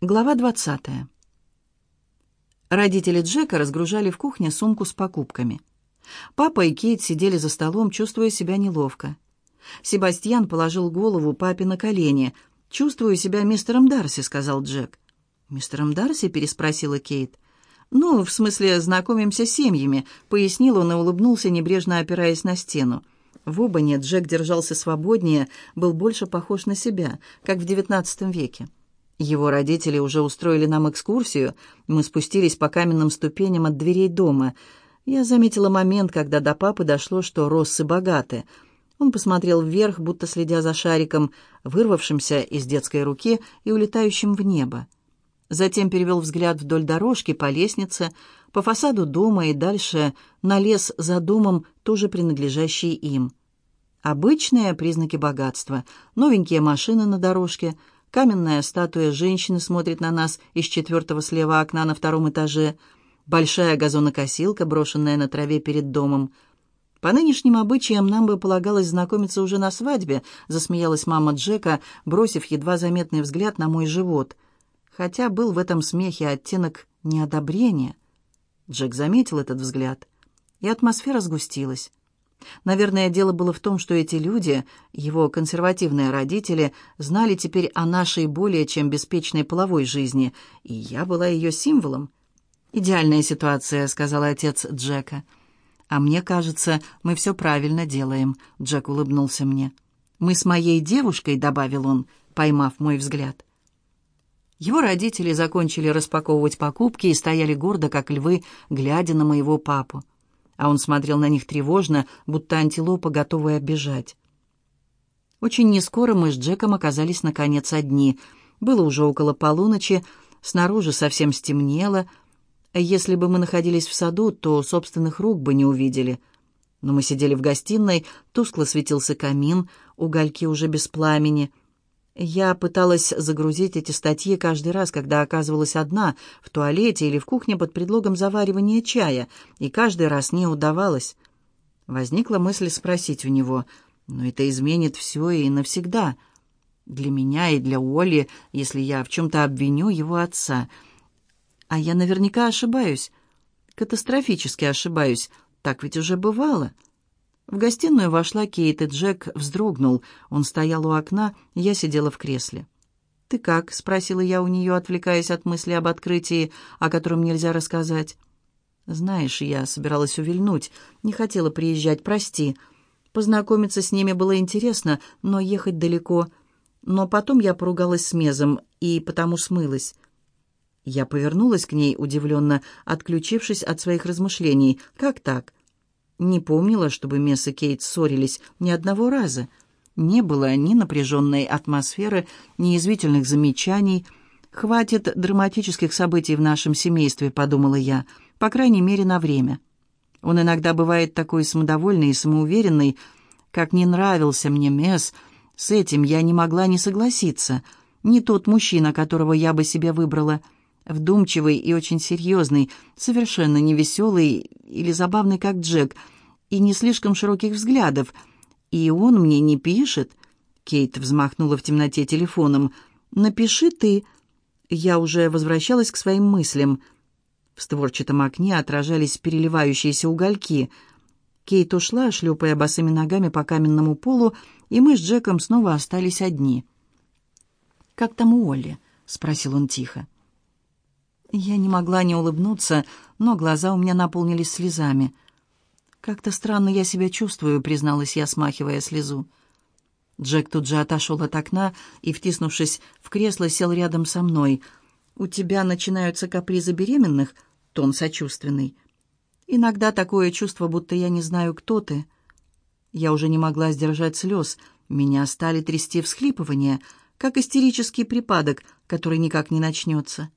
Глава 20. Родители Джека разгружали в кухне сумку с покупками. Папа и Кейт сидели за столом, чувствуя себя неловко. Себастьян положил голову папе на колени. «Чувствую себя мистером Дарси», — сказал Джек. «Мистером Дарси?» — переспросила Кейт. «Ну, в смысле, знакомимся с семьями», — пояснил он и улыбнулся, небрежно опираясь на стену. В Обане Джек держался свободнее, был больше похож на себя, как в девятнадцатом веке. Его родители уже устроили нам экскурсию. Мы спустились по каменным ступеням от дверей дома. Я заметила момент, когда до папы дошло, что Россы богаты. Он посмотрел вверх, будто следя за шариком, вырвавшимся из детской руки и улетающим в небо. Затем перевел взгляд вдоль дорожки по лестнице, по фасаду дома и дальше на лес за домом, тоже принадлежащий им. Обычные признаки богатства. Новенькие машины на дорожке — Каменная статуя женщины смотрит на нас из четвертого слева окна на втором этаже. Большая газонокосилка, брошенная на траве перед домом. По нынешним обычаям нам бы полагалось знакомиться уже на свадьбе, засмеялась мама Джека, бросив едва заметный взгляд на мой живот. Хотя был в этом смехе оттенок неодобрения. Джек заметил этот взгляд, и атмосфера сгустилась. Наверное, дело было в том, что эти люди, его консервативные родители, знали теперь о нашей более чем беспечной половой жизни, и я была ее символом. «Идеальная ситуация», — сказал отец Джека. «А мне кажется, мы все правильно делаем», — Джек улыбнулся мне. «Мы с моей девушкой», — добавил он, поймав мой взгляд. Его родители закончили распаковывать покупки и стояли гордо, как львы, глядя на моего папу а он смотрел на них тревожно, будто антилопа, готовая бежать. Очень нескоро мы с Джеком оказались наконец одни. Было уже около полуночи, снаружи совсем стемнело. Если бы мы находились в саду, то собственных рук бы не увидели. Но мы сидели в гостиной, тускло светился камин, угольки уже без пламени — я пыталась загрузить эти статьи каждый раз, когда оказывалась одна, в туалете или в кухне под предлогом заваривания чая, и каждый раз не удавалось. Возникла мысль спросить у него, но это изменит все и навсегда. Для меня и для Оли, если я в чем-то обвиню его отца. А я наверняка ошибаюсь, катастрофически ошибаюсь, так ведь уже бывало». В гостиную вошла Кейт, и Джек вздрогнул. Он стоял у окна, я сидела в кресле. «Ты как?» — спросила я у нее, отвлекаясь от мысли об открытии, о котором нельзя рассказать. «Знаешь, я собиралась увильнуть, не хотела приезжать, прости. Познакомиться с ними было интересно, но ехать далеко. Но потом я поругалась с Мезом и потому смылась». Я повернулась к ней, удивленно, отключившись от своих размышлений. «Как так? Не помнила, чтобы Месс и Кейт ссорились ни одного раза. Не было ни напряженной атмосферы, ни язвительных замечаний. «Хватит драматических событий в нашем семействе», — подумала я, по крайней мере, на время. Он иногда бывает такой самодовольный и самоуверенный, как не нравился мне Месс, с этим я не могла не согласиться. Не тот мужчина, которого я бы себе выбрала — вдумчивый и очень серьезный, совершенно не веселый или забавный, как Джек, и не слишком широких взглядов. И он мне не пишет. Кейт взмахнула в темноте телефоном. «Напиши ты». Я уже возвращалась к своим мыслям. В створчатом окне отражались переливающиеся угольки. Кейт ушла, шлепая босыми ногами по каменному полу, и мы с Джеком снова остались одни. «Как там у Олли?» — спросил он тихо. Я не могла не улыбнуться, но глаза у меня наполнились слезами. «Как-то странно я себя чувствую», — призналась я, смахивая слезу. Джек тут же отошел от окна и, втиснувшись в кресло, сел рядом со мной. «У тебя начинаются капризы беременных?» — тон сочувственный. «Иногда такое чувство, будто я не знаю, кто ты». Я уже не могла сдержать слез. Меня стали трясти всхлипывания, как истерический припадок, который никак не начнется.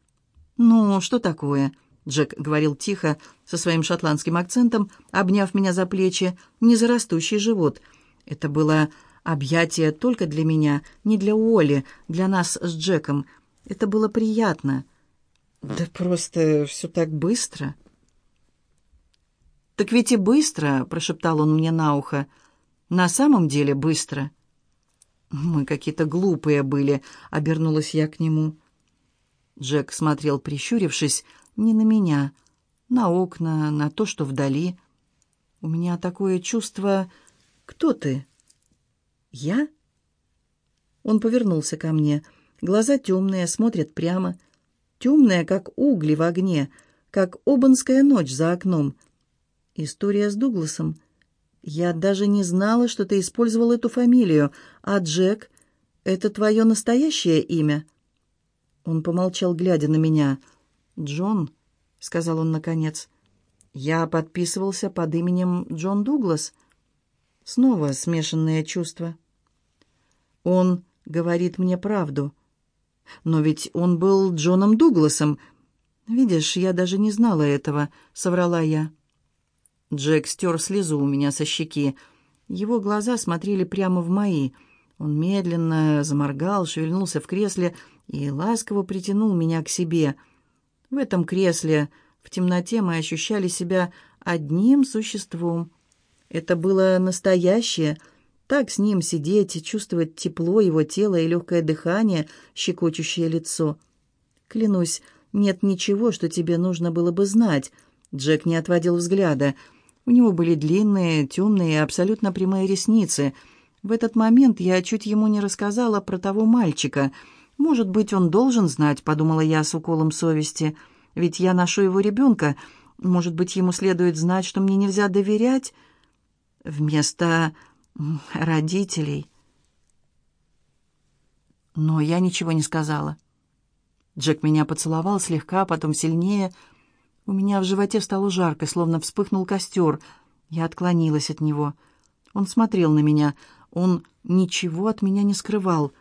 «Ну, что такое?» Джек говорил тихо, со своим шотландским акцентом, обняв меня за плечи, не за растущий живот. Это было объятие только для меня, не для Уолли, для нас с Джеком. Это было приятно. Да просто все так быстро. «Так ведь и быстро», — прошептал он мне на ухо. «На самом деле быстро». «Мы какие-то глупые были», — обернулась я к нему. Джек смотрел, прищурившись, не на меня, на окна, на то, что вдали. У меня такое чувство... Кто ты? Я? Он повернулся ко мне. Глаза темные, смотрят прямо. Темные, как угли в огне, как обанская ночь за окном. История с Дугласом. Я даже не знала, что ты использовал эту фамилию. А Джек — это твое настоящее имя?» Он помолчал, глядя на меня. «Джон», — сказал он наконец, — «я подписывался под именем Джон Дуглас». Снова смешанные чувства. Он говорит мне правду. Но ведь он был Джоном Дугласом. Видишь, я даже не знала этого, соврала я. Джек стер слезу у меня со щеки. Его глаза смотрели прямо в мои. Он медленно заморгал, шевельнулся в кресле и ласково притянул меня к себе. В этом кресле, в темноте, мы ощущали себя одним существом. Это было настоящее. Так с ним сидеть и чувствовать тепло его тела и легкое дыхание, щекочущее лицо. Клянусь, нет ничего, что тебе нужно было бы знать. Джек не отводил взгляда. У него были длинные, темные, абсолютно прямые ресницы. В этот момент я чуть ему не рассказала про того мальчика. «Может быть, он должен знать», — подумала я с уколом совести. «Ведь я ношу его ребенка. Может быть, ему следует знать, что мне нельзя доверять?» «Вместо родителей». Но я ничего не сказала. Джек меня поцеловал слегка, потом сильнее — у меня в животе стало жарко, словно вспыхнул костер. Я отклонилась от него. Он смотрел на меня. Он ничего от меня не скрывал.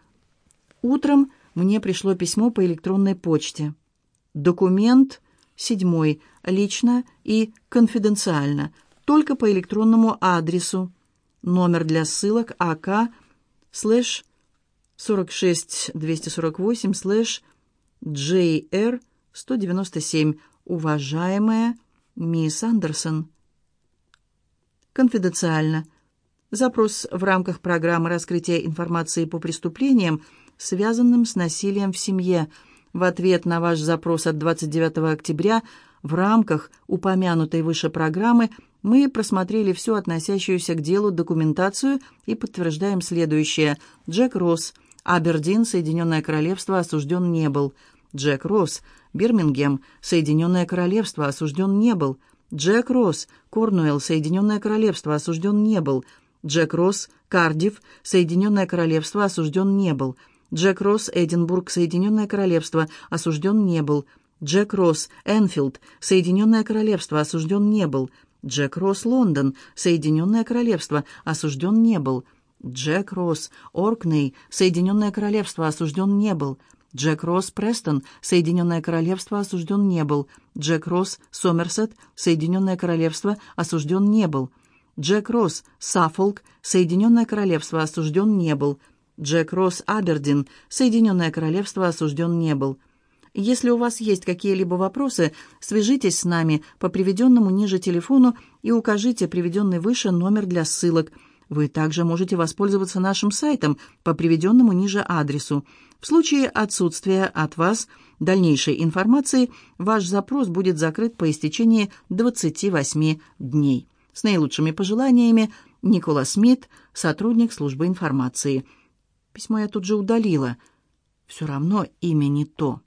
Утром мне пришло письмо по электронной почте. Документ седьмой, лично и конфиденциально, только по электронному адресу. Номер для ссылок АК слэш 46248 слэш JR 197 «Уважаемая мисс Андерсон». Конфиденциально. Запрос в рамках программы раскрытия информации по преступлениям, связанным с насилием в семье. В ответ на ваш запрос от 29 октября в рамках упомянутой выше программы мы просмотрели всю относящуюся к делу документацию и подтверждаем следующее. Джек Росс, Абердин, Соединенное Королевство, осужден не был. Джек Росс, Бирмингем, Соединенное Королевство, осужден не был. Джек Росс, Корнуэлл, Соединенное Королевство, осужден не был. Джек Росс, Кардив, Соединенное Королевство, осужден не был. Джек Росс, Эдинбург, Соединенное Королевство, осужден не был. Джек Росс, Энфилд, Соединенное Королевство, осужден не был. Джек Росс, Лондон, Соединенное Королевство, осужден не был. Джек Росс, Оркней, Соединенное Королевство, осужден не был. Джек Росс Престон, Соединенное Королевство, осужден не был. Джек Росс Сомерсет, Соединенное Королевство, осужден не был. Джек Росс Саффолк, Соединенное Королевство, осужден не был. Джек Росс Абердин, Соединенное Королевство, осужден не был. Если у вас есть какие-либо вопросы, свяжитесь с нами по приведенному ниже телефону и укажите приведенный выше номер для ссылок – вы также можете воспользоваться нашим сайтом по приведенному ниже адресу. В случае отсутствия от вас дальнейшей информации, ваш запрос будет закрыт по истечении 28 дней. С наилучшими пожеланиями, Никола Смит, сотрудник службы информации. Письмо я тут же удалила. Все равно имя не то.